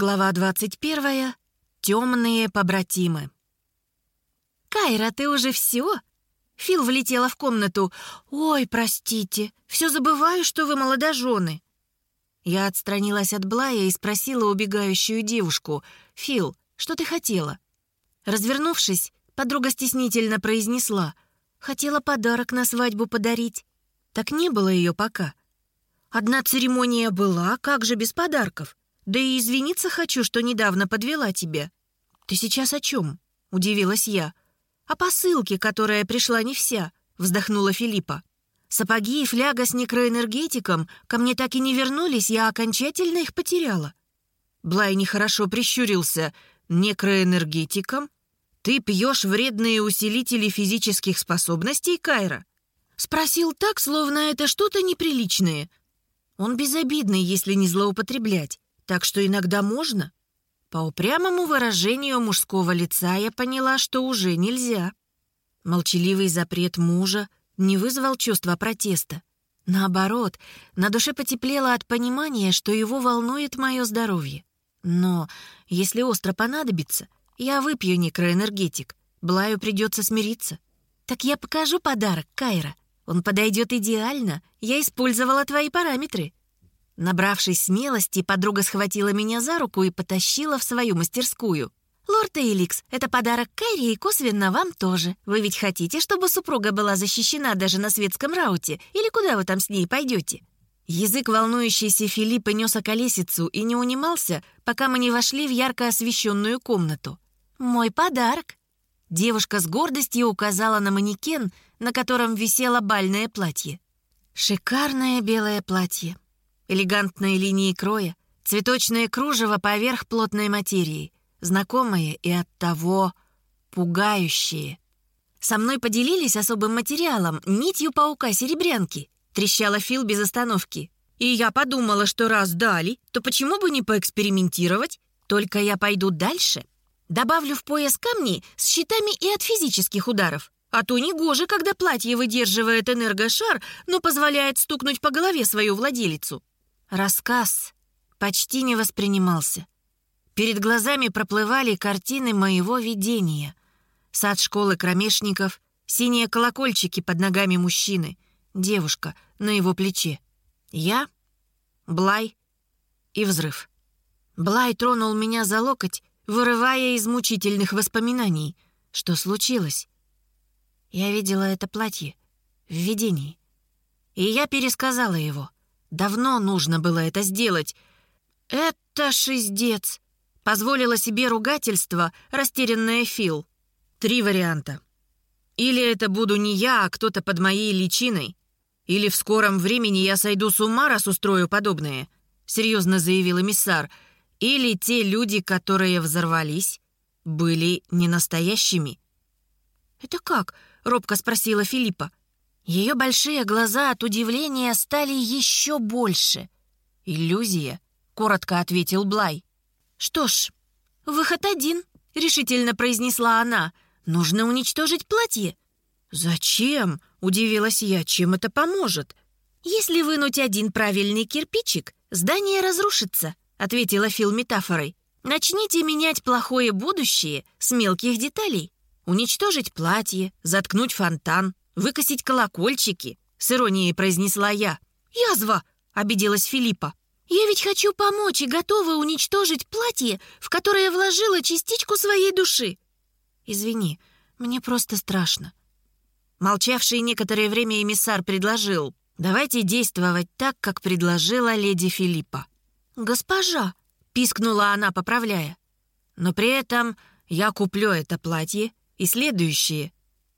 Глава 21. Темные побратимы. «Кайра, ты уже все?» Фил влетела в комнату. «Ой, простите, все забываю, что вы молодожены». Я отстранилась от Блая и спросила убегающую девушку. «Фил, что ты хотела?» Развернувшись, подруга стеснительно произнесла. «Хотела подарок на свадьбу подарить». Так не было ее пока. Одна церемония была, как же без подарков? Да и извиниться хочу, что недавно подвела тебя». «Ты сейчас о чем?» — удивилась я. «О посылке, которая пришла не вся», — вздохнула Филиппа. «Сапоги и фляга с некроэнергетиком ко мне так и не вернулись, я окончательно их потеряла». Блай нехорошо прищурился. «Некроэнергетиком? Ты пьешь вредные усилители физических способностей, Кайра?» Спросил так, словно это что-то неприличное. Он безобидный, если не злоупотреблять. Так что иногда можно. По упрямому выражению мужского лица я поняла, что уже нельзя. Молчаливый запрет мужа не вызвал чувства протеста. Наоборот, на душе потеплело от понимания, что его волнует мое здоровье. Но если остро понадобится, я выпью некроэнергетик. Блаю придется смириться. Так я покажу подарок, Кайра. Он подойдет идеально. Я использовала твои параметры. Набравшись смелости, подруга схватила меня за руку и потащила в свою мастерскую. «Лорд Эйликс, это подарок Кайри и косвенно вам тоже. Вы ведь хотите, чтобы супруга была защищена даже на светском рауте? Или куда вы там с ней пойдете?» Язык волнующийся Филиппа нес околесицу и не унимался, пока мы не вошли в ярко освещенную комнату. «Мой подарок!» Девушка с гордостью указала на манекен, на котором висело бальное платье. Шикарное белое платье, элегантные линии кроя, цветочное кружево поверх плотной материи, знакомые и оттого пугающие. Со мной поделились особым материалом, нитью паука-серебрянки, трещала Фил без остановки. И я подумала, что раз дали, то почему бы не поэкспериментировать? Только я пойду дальше. Добавлю в пояс камни с щитами и от физических ударов. А то негоже, когда платье выдерживает энергошар, но позволяет стукнуть по голове свою владелицу. Рассказ почти не воспринимался. Перед глазами проплывали картины моего видения. Сад школы кромешников, синие колокольчики под ногами мужчины, девушка на его плече. Я, Блай и взрыв. Блай тронул меня за локоть, вырывая из мучительных воспоминаний. Что случилось? Я видела это платье в видении. И я пересказала его — Давно нужно было это сделать. «Это шиздец!» — позволила себе ругательство растерянная Фил. Три варианта. Или это буду не я, а кто-то под моей личиной. Или в скором времени я сойду с ума, раз устрою подобное, серьезно заявил эмиссар. Или те люди, которые взорвались, были не настоящими. «Это как?» — робко спросила Филиппа. Ее большие глаза от удивления стали еще больше. «Иллюзия», — коротко ответил Блай. «Что ж, выход один», — решительно произнесла она. «Нужно уничтожить платье». «Зачем?» — удивилась я. «Чем это поможет?» «Если вынуть один правильный кирпичик, здание разрушится», — ответила Фил метафорой. «Начните менять плохое будущее с мелких деталей. Уничтожить платье, заткнуть фонтан, выкосить колокольчики», — с иронией произнесла я. «Язва!» — обиделась Филиппа. «Я ведь хочу помочь и готова уничтожить платье, в которое вложила частичку своей души». «Извини, мне просто страшно». Молчавший некоторое время эмиссар предложил. «Давайте действовать так, как предложила леди Филиппа». «Госпожа!» — пискнула она, поправляя. «Но при этом я куплю это платье и следующее,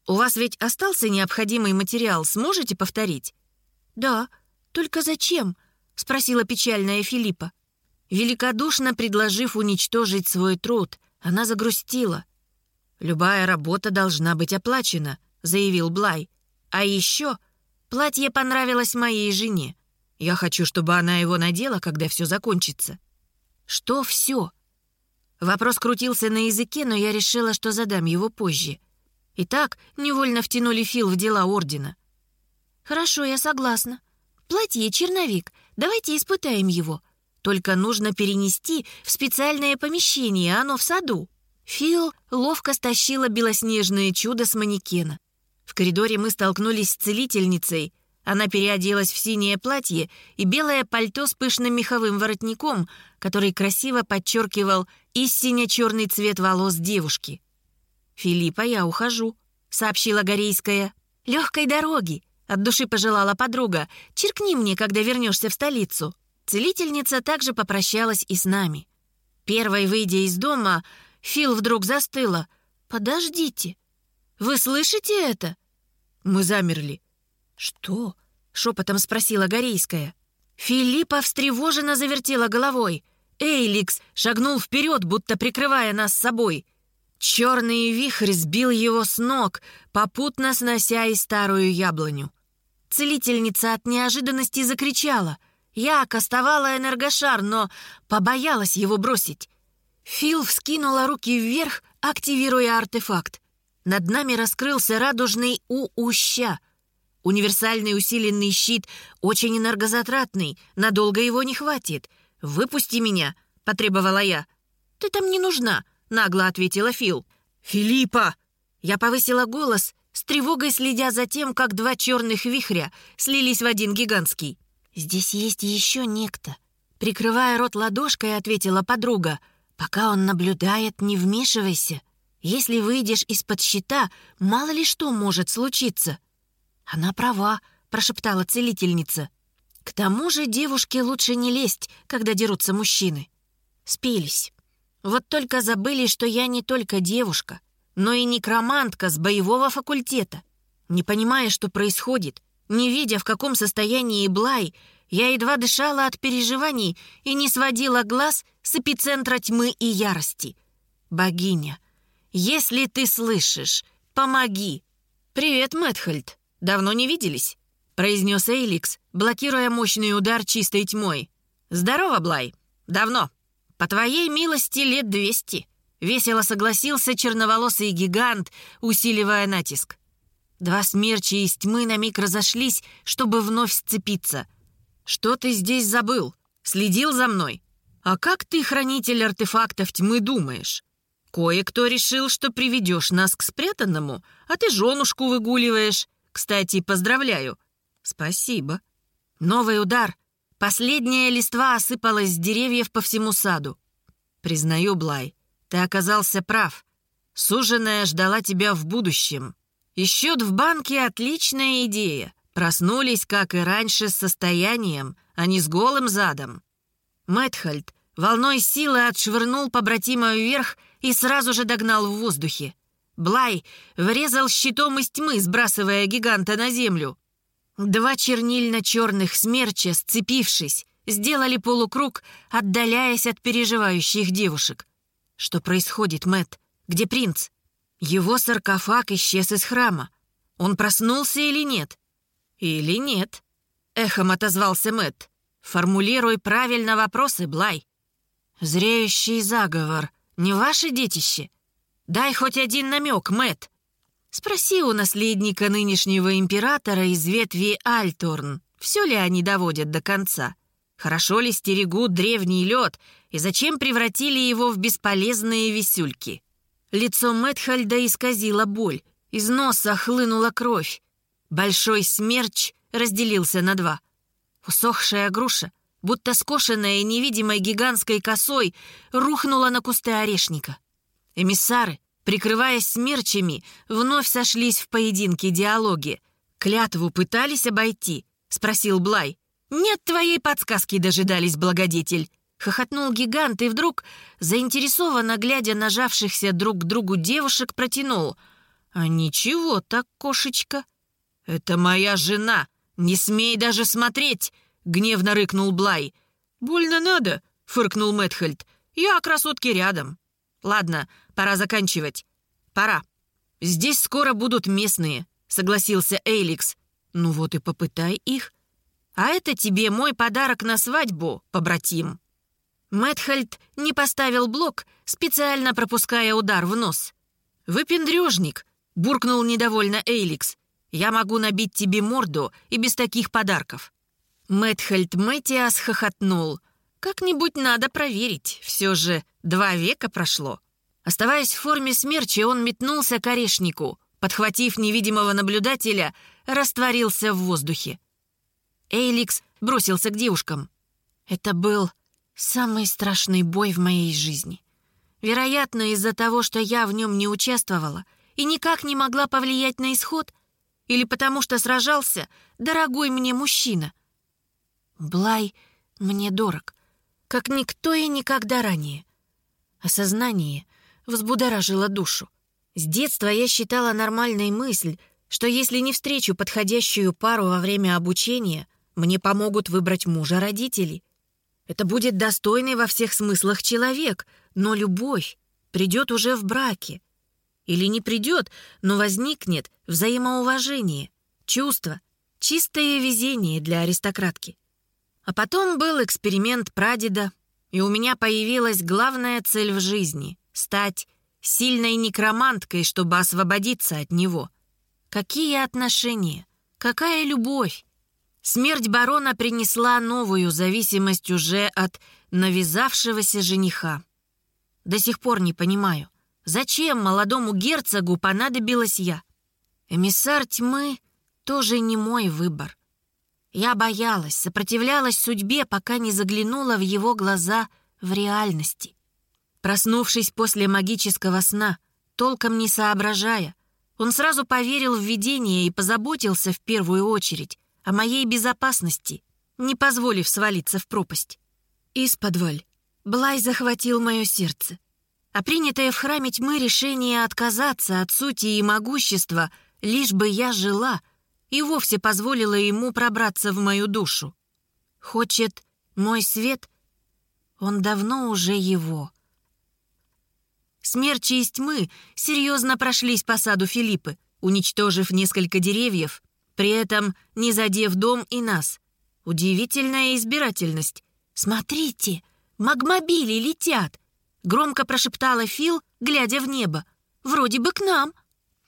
«У вас ведь остался необходимый материал, сможете повторить?» «Да, только зачем?» — спросила печальная Филиппа. Великодушно предложив уничтожить свой труд, она загрустила. «Любая работа должна быть оплачена», — заявил Блай. «А еще платье понравилось моей жене. Я хочу, чтобы она его надела, когда все закончится». «Что все?» Вопрос крутился на языке, но я решила, что задам его позже — и так невольно втянули Фил в дела Ордена. «Хорошо, я согласна. Платье черновик. Давайте испытаем его. Только нужно перенести в специальное помещение, оно в саду. Фил ловко стащила белоснежное чудо с манекена. В коридоре мы столкнулись с целительницей. Она переоделась в синее платье и белое пальто с пышным меховым воротником, который красиво подчеркивал истинно черный цвет волос девушки. «Филиппа, я ухожу», — сообщила Горейская. «Легкой дороги», — от души пожелала подруга. «Черкни мне, когда вернешься в столицу». Целительница также попрощалась и с нами. Первой, выйдя из дома, Фил вдруг застыла. «Подождите, вы слышите это?» Мы замерли. «Что?» — шепотом спросила Горейская. Филиппа встревоженно завертела головой. Эйликс шагнул вперед, будто прикрывая нас собой. Черный вихрь сбил его с ног, попутно снося и старую яблоню. Целительница от неожиданности закричала. Я кастовала энергошар, но побоялась его бросить. Фил вскинула руки вверх, активируя артефакт. Над нами раскрылся радужный У-уща. Универсальный усиленный щит очень энергозатратный, надолго его не хватит. «Выпусти меня», — потребовала я. «Ты там не нужна», — нагло ответила Фил. «Филиппа!» Я повысила голос, с тревогой следя за тем, как два черных вихря слились в один гигантский. «Здесь есть еще некто», — прикрывая рот ладошкой, ответила подруга — Пока он наблюдает, не вмешивайся. Если выйдешь из-под щита, мало ли что может случиться. Она права, прошептала целительница. К тому же девушке лучше не лезть, когда дерутся мужчины. Спелись. Вот только забыли, что я не только девушка, но и некромантка с боевого факультета. Не понимая, что происходит, не видя, в каком состоянии Блай, я едва дышала от переживаний и не сводила глаз с эпицентра тьмы и ярости. «Богиня, если ты слышишь, помоги!» «Привет, Мэтхальд. Давно не виделись?» — произнес Эйликс, блокируя мощный удар чистой тьмой. «Здорово, Блай. Давно. По твоей милости лет двести». Весело согласился черноволосый гигант, усиливая натиск. Два смерча из тьмы на миг разошлись, чтобы вновь сцепиться — «Что ты здесь забыл? Следил за мной? А как ты, хранитель артефактов тьмы, думаешь? Кое-кто решил, что приведешь нас к спрятанному, а ты женушку выгуливаешь. Кстати, поздравляю». «Спасибо». Новый удар. Последняя листва осыпалась с деревьев по всему саду. «Признаю, Блай, ты оказался прав. Суженая ждала тебя в будущем. И счет в банке — отличная идея. Проснулись, как и раньше, с состоянием, а не с голым задом. Мэтхальд волной силы отшвырнул побратима вверх и сразу же догнал в воздухе. Блай врезал щитом из тьмы, сбрасывая гиганта на землю. Два чернильно-черных смерча, сцепившись, сделали полукруг, отдаляясь от переживающих девушек. Что происходит, Мэт? Где принц? Его саркофаг исчез из храма. Он проснулся или нет? «Или нет?» — эхом отозвался Мэт. «Формулируй правильно вопросы, Блай». «Зреющий заговор. Не ваше детище? Дай хоть один намек, Мэт. Спроси у наследника нынешнего императора из ветви Альторн, все ли они доводят до конца. Хорошо ли стерегут древний лед, и зачем превратили его в бесполезные висюльки?» Лицо Мэтхальда исказило боль, из носа хлынула кровь. Большой смерч разделился на два. Усохшая груша, будто скошенная невидимой гигантской косой, рухнула на кусты орешника. Эмиссары, прикрываясь смерчами, вновь сошлись в поединке диалоге. «Клятву пытались обойти?» — спросил Блай. «Нет твоей подсказки дожидались, благодетель!» Хохотнул гигант и вдруг, заинтересованно глядя на жавшихся друг к другу девушек, протянул. «А ничего так, кошечка!» «Это моя жена! Не смей даже смотреть!» — гневно рыкнул Блай. «Больно надо!» — фыркнул Мэтхельд. «Я красотки рядом. Ладно, пора заканчивать. Пора. Здесь скоро будут местные», — согласился Эйликс. «Ну вот и попытай их. А это тебе мой подарок на свадьбу, побратим». Мэтхельд не поставил блок, специально пропуская удар в нос. «Выпендрежник!» — буркнул недовольно Эйликс. Я могу набить тебе морду и без таких подарков». Мэтхельд Мэтиас хохотнул. Как-нибудь надо проверить, все же два века прошло. Оставаясь в форме смерчи, он метнулся к орешнику, подхватив невидимого наблюдателя, растворился в воздухе. Эйликс бросился к девушкам. Это был самый страшный бой в моей жизни. Вероятно, из-за того, что я в нем не участвовала и никак не могла повлиять на исход, или потому что сражался дорогой мне мужчина. Блай мне дорог, как никто и никогда ранее. Осознание взбудоражило душу. С детства я считала нормальной мысль, что если не встречу подходящую пару во время обучения, мне помогут выбрать мужа родителей. Это будет достойный во всех смыслах человек, но любовь придет уже в браке. Или не придет, но возникнет взаимоуважение, чувство, чистое везение для аристократки. А потом был эксперимент прадеда, и у меня появилась главная цель в жизни — стать сильной некроманткой, чтобы освободиться от него. Какие отношения? Какая любовь? Смерть барона принесла новую зависимость уже от навязавшегося жениха. До сих пор не понимаю, зачем молодому герцогу понадобилась я? Эмиссар тьмы тоже не мой выбор. Я боялась, сопротивлялась судьбе, пока не заглянула в его глаза в реальности. Проснувшись после магического сна, толком не соображая, он сразу поверил в видение и позаботился в первую очередь о моей безопасности, не позволив свалиться в пропасть. Из подваль Блай захватил мое сердце, а принятое в храме тьмы решение отказаться от сути и могущества, лишь бы я жила, и вовсе позволило ему пробраться в мою душу. Хочет мой свет? Он давно уже его. Смерчи из тьмы серьезно прошлись по саду Филиппы, уничтожив несколько деревьев, при этом не задев дом и нас. Удивительная избирательность. «Смотрите, магмобили летят!» — громко прошептала Фил, глядя в небо. «Вроде бы к нам».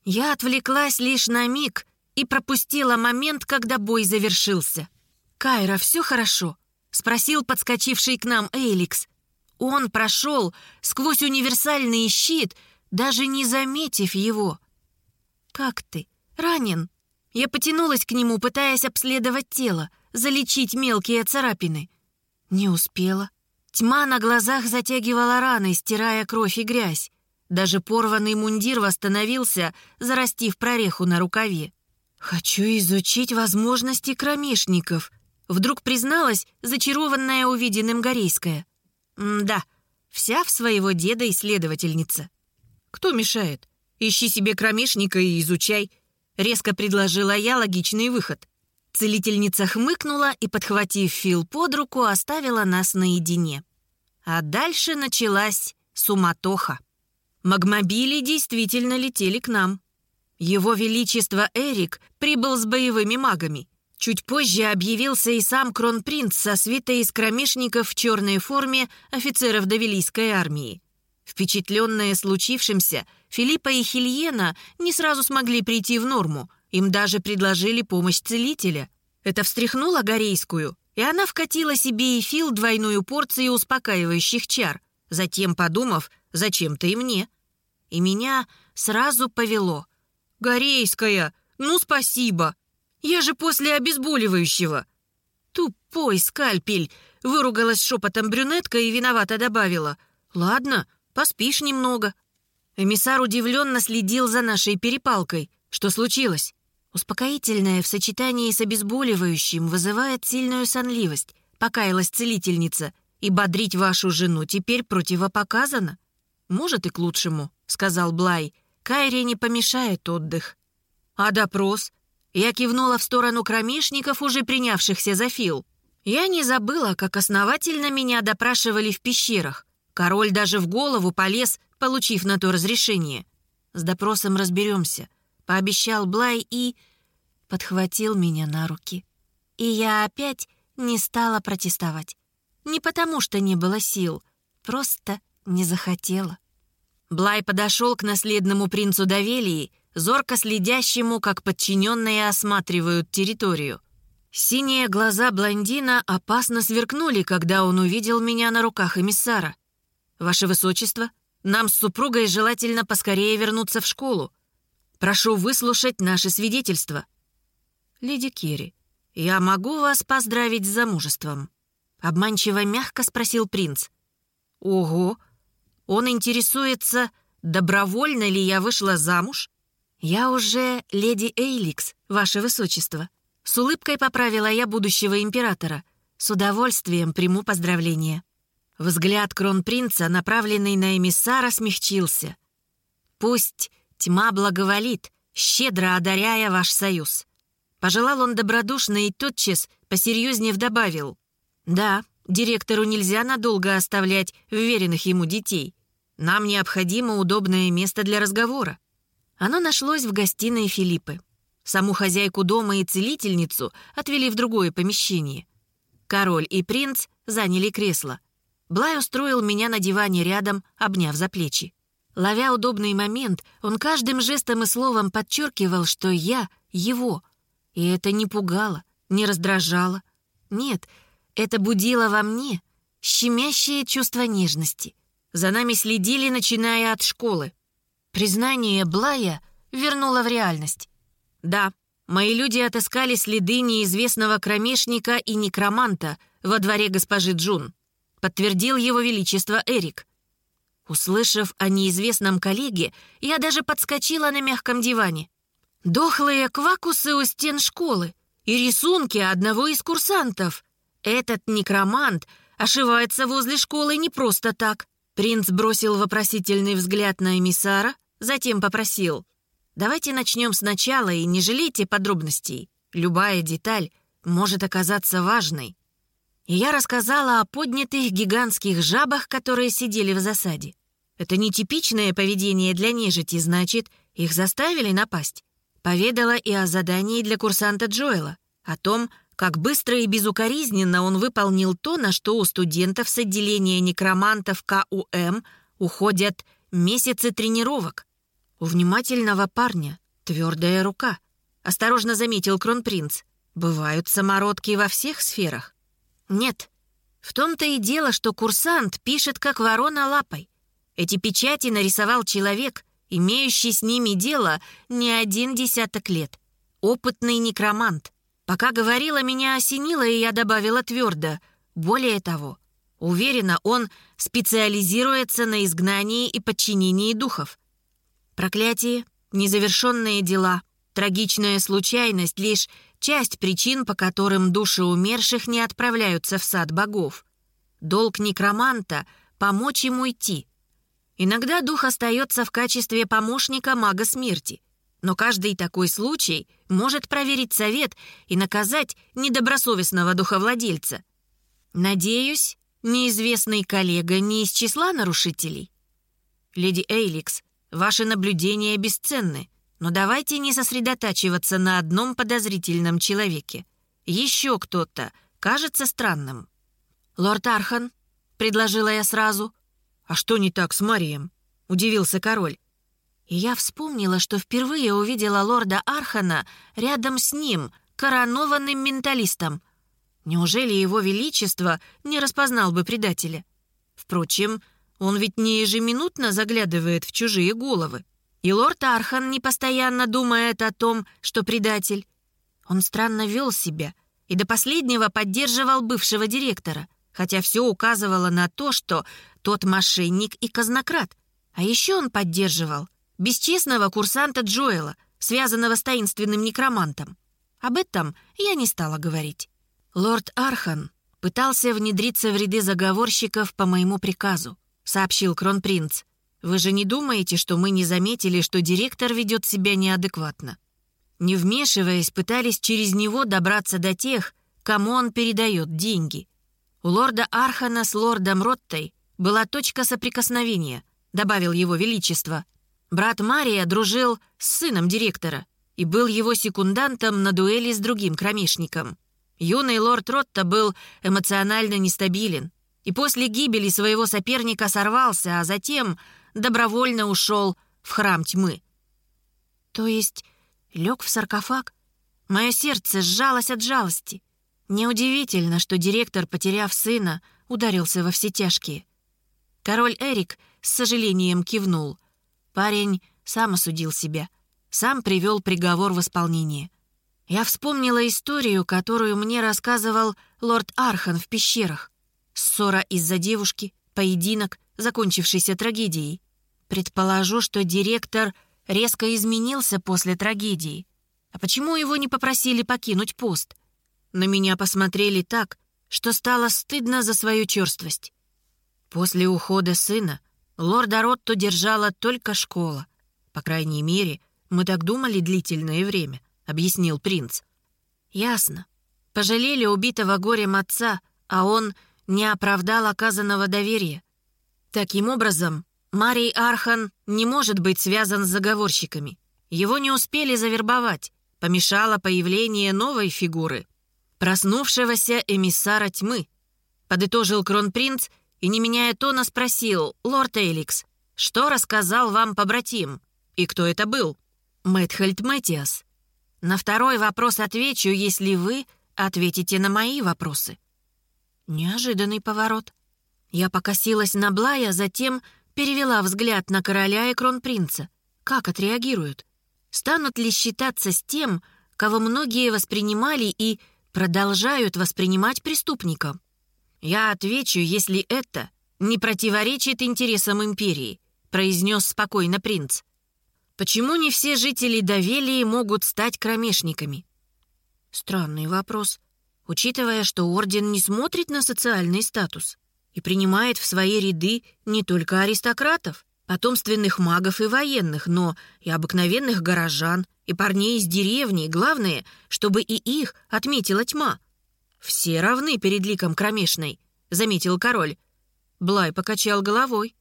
Я отвлеклась лишь на миг и пропустила момент, когда бой завершился. «Кайра, все хорошо?» — спросил подскочивший к нам Эйликс. Он прошел сквозь универсальный щит, даже не заметив его. «Как ты? Ранен?» Я потянулась к нему, пытаясь обследовать тело, залечить мелкие царапины. Не успела. Тьма на глазах затягивала раны, стирая кровь и грязь. Даже порванный мундир восстановился, зарастив прореху на рукаве. «Хочу изучить возможности кромешников», — вдруг призналась зачарованная увиденным Горейская. «Да, вся в своего деда исследовательница». «Кто мешает? Ищи себе кромешника и изучай», Резко предложила я логичный выход. Целительница хмыкнула и, подхватив Фил под руку, оставила нас наедине. А дальше началась суматоха. Магмобили действительно летели к нам. Его Величество Эрик прибыл с боевыми магами. Чуть позже объявился и сам кронпринц со свитой из кромешников в черной форме офицеров Давилийской армии. Впечатленные случившимся, Филиппа и Хильена не сразу смогли прийти в норму. Им даже предложили помощь целителя. Это встряхнуло Горейскую, и она вкатила себе и Фил двойную порцию успокаивающих чар, затем подумав, зачем-то и мне. И меня сразу повело. «Горейская, ну спасибо! Я же после обезболивающего!» «Тупой скальпель!» — выругалась шепотом брюнетка и виновато добавила. «Ладно, Поспишь немного». Эмиссар удивленно следил за нашей перепалкой. Что случилось? Успокоительное в сочетании с обезболивающим вызывает сильную сонливость, покаялась целительница, и бодрить вашу жену теперь противопоказано. Может и к лучшему, сказал Блай. Кайре не помешает отдых. А допрос? Я кивнула в сторону кромешников, уже принявшихся за Фил. Я не забыла, как основательно меня допрашивали в пещерах. Король даже в голову полез, получив на то разрешение. С допросом разберемся, пообещал Блай и... подхватил меня на руки. И я опять не стала протестовать. Не потому, что не было сил, просто не захотела. Блай подошел к наследному принцу Давелии, зорко следящему, как подчиненные осматривают территорию. Синие глаза блондина опасно сверкнули, когда он увидел меня на руках эмиссара. «Ваше Высочество, нам с супругой желательно поскорее вернуться в школу. Прошу выслушать наше свидетельство». «Леди Керри, я могу вас поздравить с замужеством?» Обманчиво мягко спросил принц. «Ого! Он интересуется, добровольно ли я вышла замуж?» «Я уже леди Эйликс, ваше высочество». С улыбкой поправила я будущего императора. С удовольствием приму поздравления. Взгляд кронпринца, направленный на эмиссара, смягчился. «Пусть тьма благоволит, щедро одаряя ваш союз». Пожелал он добродушно и тотчас, посерьезнее добавил. «Да, директору нельзя надолго оставлять вверенных ему детей. Нам необходимо удобное место для разговора». Оно нашлось в гостиной Филиппы. Саму хозяйку дома и целительницу отвели в другое помещение. Король и принц заняли кресло. Блай устроил меня на диване рядом, обняв за плечи. Ловя удобный момент, он каждым жестом и словом подчеркивал, что я его. И это не пугало, не раздражало. Нет, это будило во мне щемящее чувство нежности. За нами следили, начиная от школы. Признание Блая вернуло в реальность. Да, мои люди отыскали следы неизвестного кромешника и некроманта во дворе госпожи Джун. Подтвердил его величество Эрик. Услышав о неизвестном коллеге, я даже подскочила на мягком диване. Дохлые квакусы у стен школы и рисунки одного из курсантов. Этот некромант ошивается возле школы не просто так. Принц бросил вопросительный взгляд на эмиссара, затем попросил. Давайте начнем сначала и не жалейте подробностей. Любая деталь может оказаться важной. И я рассказала о поднятых гигантских жабах, которые сидели в засаде. Это нетипичное поведение для нежити, значит, их заставили напасть. Поведала и о задании для курсанта Джоэла, о том, как быстро и безукоризненно он выполнил то, на что у студентов с отделения некромантов КУМ уходят месяцы тренировок. У внимательного парня твердая рука. Осторожно заметил кронпринц. Бывают самородки во всех сферах. Нет, в том-то и дело, что курсант пишет как ворона лапой. Эти печати нарисовал человек, имеющий с ними дело не один десяток лет. Опытный некромант. Пока говорила, меня осенило, и я добавила твердо. Более того, уверена, он специализируется на изгнании и подчинении духов. Проклятие, незавершенные дела, трагичная случайность — лишь часть причин, по которым души умерших не отправляются в сад богов. Долг некроманта — помочь ему идти. Иногда дух остается в качестве помощника мага смерти, но каждый такой случай может проверить совет и наказать недобросовестного духовладельца. Надеюсь, неизвестный коллега не из числа нарушителей? Леди Эйликс Ваши наблюдения бесценны, но давайте не сосредотачиваться на одном подозрительном человеке. Еще кто-то кажется странным. «Лорд Архан», — предложила я сразу. «А что не так с Марием?» — удивился король. И я вспомнила, что впервые увидела лорда Архана рядом с ним, коронованным менталистом. Неужели его величество не распознал бы предателя? Впрочем, он ведь не ежеминутно заглядывает в чужие головы. И лорд Архан не постоянно думает о том, что предатель. Он странно вел себя и до последнего поддерживал бывшего директора, хотя все указывало на то, что тот мошенник и казнократ. А еще он поддерживал бесчестного курсанта Джоэла, связанного с таинственным некромантом. Об этом я не стала говорить. Лорд Архан пытался внедриться в ряды заговорщиков по моему приказу. — сообщил кронпринц. «Вы же не думаете, что мы не заметили, что директор ведет себя неадекватно?» Не вмешиваясь, пытались через него добраться до тех, кому он передает деньги. У лорда Архана с лордом Роттой была точка соприкосновения, добавил его величество. Брат Мария дружил с сыном директора и был его секундантом на дуэли с другим кромешником. Юный лорд Ротта был эмоционально нестабилен, и после гибели своего соперника сорвался, а затем добровольно ушел в храм тьмы. То есть лег в саркофаг? Мое сердце сжалось от жалости. Неудивительно, что директор, потеряв сына, ударился во все тяжкие. Король Эрик с сожалением кивнул. Парень сам осудил себя, сам привел приговор в исполнение. Я вспомнила историю, которую мне рассказывал лорд Архан в пещерах. Ссора из-за девушки, поединок, закончившийся трагедией. Предположу, что директор резко изменился после трагедии. А почему его не попросили покинуть пост? На меня посмотрели так, что стало стыдно за свою черствость. После ухода сына лорда Ротто держала только школа. По крайней мере, мы так думали длительное время, объяснил принц. Ясно. Пожалели убитого горем отца, а он не оправдал оказанного доверия. Таким образом, Марий Архан не может быть связан с заговорщиками. Его не успели завербовать. Помешало появление новой фигуры. Проснувшегося эмиссара тьмы. Подытожил кронпринц и, не меняя тона, спросил, «Лорд Эликс, что рассказал вам побратим? И кто это был?» «Мэтхельд Мэтиас». «На второй вопрос отвечу, если вы ответите на мои вопросы». Неожиданный поворот. Я покосилась на Блая, затем Перевела взгляд на короля и кронпринца. Как отреагируют? Станут ли считаться с тем, кого многие воспринимали и продолжают воспринимать преступником? Я отвечу, если это не противоречит интересам империи, произнес спокойно принц. Почему не все жители Довелии могут стать кромешниками? Странный вопрос, учитывая, что орден не смотрит на социальный статус и принимает в свои ряды не только аристократов, потомственных магов и военных, но и обыкновенных горожан, и парней из деревни, главное, чтобы и их отметила тьма. «Все равны перед ликом кромешной», — заметил король. Блай покачал головой.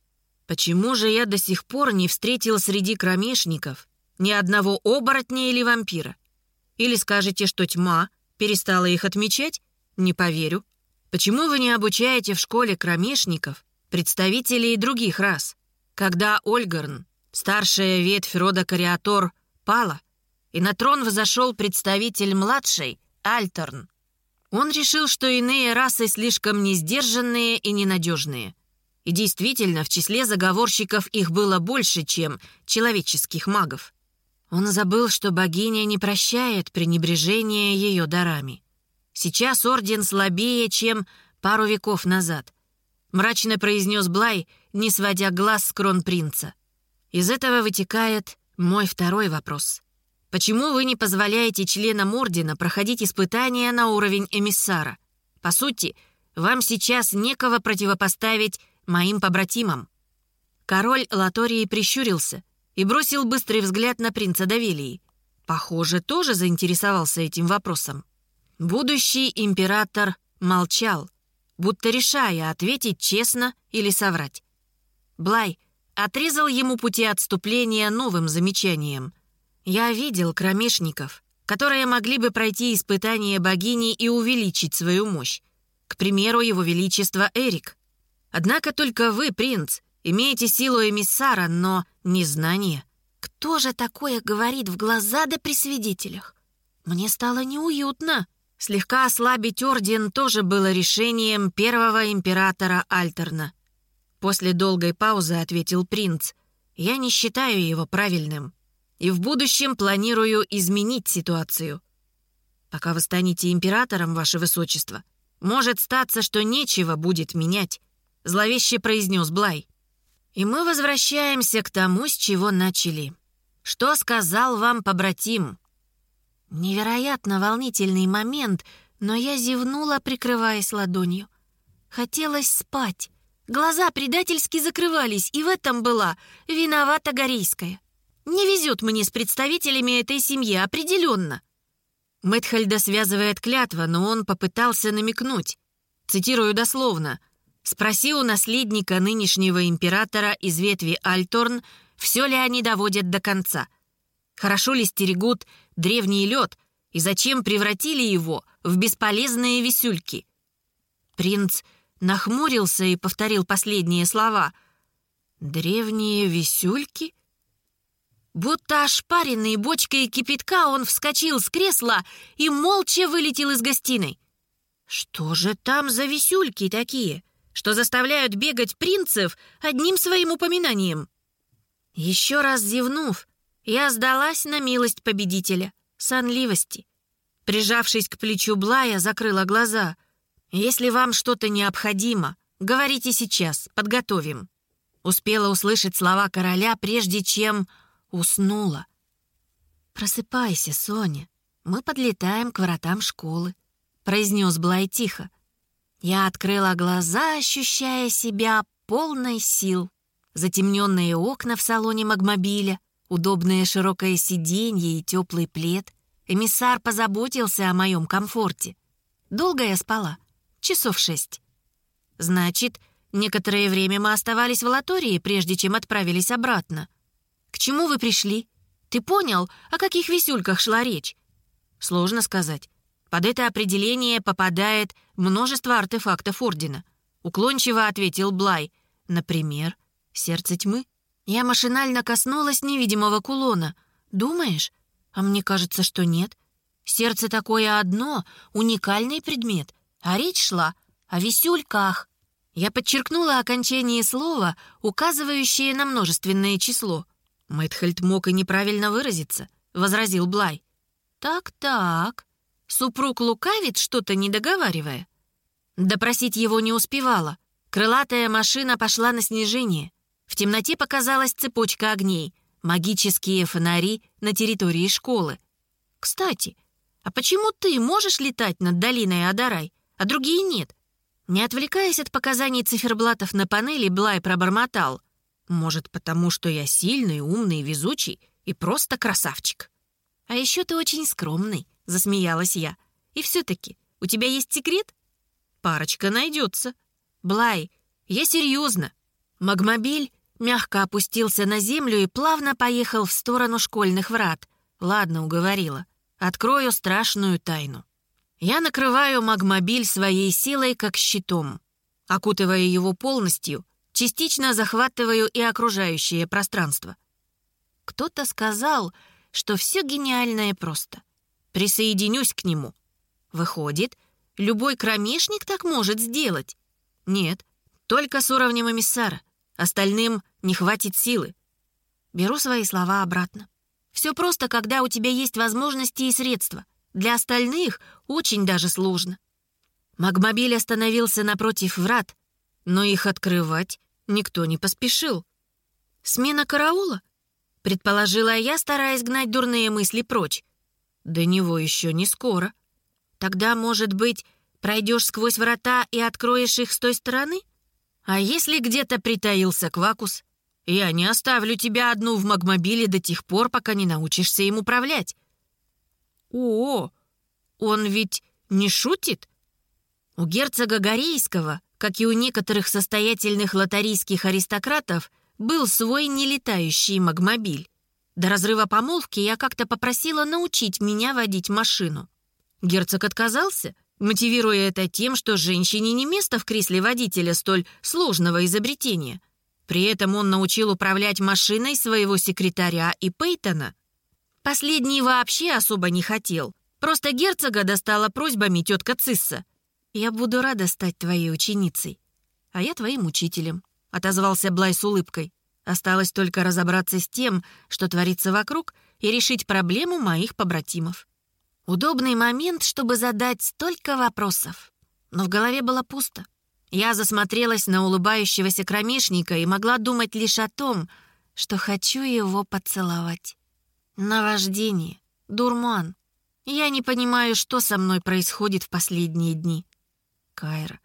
«Почему же я до сих пор не встретил среди кромешников ни одного оборотня или вампира? Или скажете, что тьма перестала их отмечать? Не поверю. Почему вы не обучаете в школе кромешников представителей других рас? Когда Ольгарн, старшая ветвь рода Кариатор, пала, и на трон взошел представитель младшей, Альтерн, он решил, что иные расы слишком несдержанные и ненадежные. И действительно, в числе заговорщиков их было больше, чем человеческих магов. Он забыл, что богиня не прощает пренебрежение ее дарами. Сейчас орден слабее, чем пару веков назад», — мрачно произнес Блай, не сводя глаз с кронпринца. «Из этого вытекает мой второй вопрос. Почему вы не позволяете членам ордена проходить испытания на уровень эмиссара? По сути, вам сейчас некого противопоставить моим побратимам». Король Латории прищурился и бросил быстрый взгляд на принца Давилии. Похоже, тоже заинтересовался этим вопросом. Будущий император молчал, будто решая, ответить честно или соврать. Блай отрезал ему пути отступления новым замечанием. «Я видел кромешников, которые могли бы пройти испытание богини и увеличить свою мощь. К примеру, его величество Эрик. Однако только вы, принц, имеете силу эмиссара, но не знание. Кто же такое говорит в глаза да при свидетелях? Мне стало неуютно. Слегка ослабить орден тоже было решением первого императора Альтерна. После долгой паузы ответил принц. «Я не считаю его правильным. И в будущем планирую изменить ситуацию. Пока вы станете императором, ваше высочество, может статься, что нечего будет менять», — зловеще произнес Блай. «И мы возвращаемся к тому, с чего начали. Что сказал вам побратим?» Невероятно волнительный момент, но я зевнула, прикрываясь ладонью. Хотелось спать. Глаза предательски закрывались, и в этом была виновата Горейская. Не везет мне с представителями этой семьи, определенно. Мэтхальда связывает клятва, но он попытался намекнуть. Цитирую дословно. «Спроси у наследника нынешнего императора из ветви Альторн, все ли они доводят до конца. Хорошо ли стерегут древний лед и зачем превратили его в бесполезные висюльки? Принц нахмурился и повторил последние слова. «Древние висюльки?» Будто ошпаренный бочкой кипятка он вскочил с кресла и молча вылетел из гостиной. Что же там за висюльки такие, что заставляют бегать принцев одним своим упоминанием? Еще раз зевнув, я сдалась на милость победителя, сонливости. Прижавшись к плечу Блая, закрыла глаза. «Если вам что-то необходимо, говорите сейчас, подготовим». Успела услышать слова короля, прежде чем уснула. «Просыпайся, Соня, мы подлетаем к воротам школы», — произнес Блай тихо. Я открыла глаза, ощущая себя полной сил. Затемненные окна в салоне магмобиля, удобное широкое сиденье и теплый плед. Эмиссар позаботился о моем комфорте. Долго я спала? Часов шесть. Значит, некоторое время мы оставались в латории, прежде чем отправились обратно. К чему вы пришли? Ты понял, о каких висюльках шла речь? Сложно сказать. Под это определение попадает множество артефактов Ордена. Уклончиво ответил Блай. Например, сердце тьмы. Я машинально коснулась невидимого кулона. Думаешь? А мне кажется, что нет. Сердце такое одно, уникальный предмет. А речь шла о висюльках. Я подчеркнула окончание слова, указывающее на множественное число. Мэтхельд мог и неправильно выразиться, возразил Блай. Так-так. Супруг лукавит, что-то не договаривая. Допросить его не успевала. Крылатая машина пошла на снижение. В темноте показалась цепочка огней, магические фонари на территории школы. «Кстати, а почему ты можешь летать над долиной Адарай, а другие нет?» Не отвлекаясь от показаний циферблатов на панели, Блай пробормотал. «Может, потому что я сильный, умный, везучий и просто красавчик». «А еще ты очень скромный», — засмеялась я. «И все-таки, у тебя есть секрет?» «Парочка найдется». «Блай, я серьезно. Магмобиль мягко опустился на землю и плавно поехал в сторону школьных врат. Ладно, уговорила. Открою страшную тайну. Я накрываю магмобиль своей силой как щитом. Окутывая его полностью, частично захватываю и окружающее пространство. Кто-то сказал, что все гениальное просто. Присоединюсь к нему. Выходит, любой кромешник так может сделать. Нет, только с уровнем эмиссара. Остальным не хватит силы. Беру свои слова обратно. Все просто, когда у тебя есть возможности и средства. Для остальных очень даже сложно. Магмобиль остановился напротив врат, но их открывать никто не поспешил. «Смена караула?» — предположила я, стараясь гнать дурные мысли прочь. «До него еще не скоро. Тогда, может быть, пройдешь сквозь врата и откроешь их с той стороны?» А если где-то притаился Квакус? Я не оставлю тебя одну в магмобиле до тех пор, пока не научишься им управлять. О, он ведь не шутит? У герцога Горейского, как и у некоторых состоятельных лотарийских аристократов, был свой нелетающий магмобиль. До разрыва помолвки я как-то попросила научить меня водить машину. Герцог отказался, мотивируя это тем, что женщине не место в кресле водителя столь сложного изобретения. При этом он научил управлять машиной своего секретаря и Пейтона. Последний вообще особо не хотел. Просто герцога достала просьбами тетка Цисса. «Я буду рада стать твоей ученицей, а я твоим учителем», — отозвался Блай с улыбкой. «Осталось только разобраться с тем, что творится вокруг, и решить проблему моих побратимов». Удобный момент, чтобы задать столько вопросов. Но в голове было пусто. Я засмотрелась на улыбающегося кромешника и могла думать лишь о том, что хочу его поцеловать. Наваждение, дурман. Я не понимаю, что со мной происходит в последние дни. Кайра,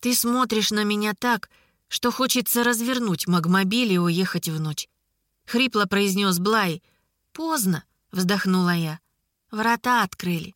ты смотришь на меня так, что хочется развернуть магмобиль и уехать в ночь. Хрипло произнес Блай. «Поздно», — вздохнула я. Врата открыли.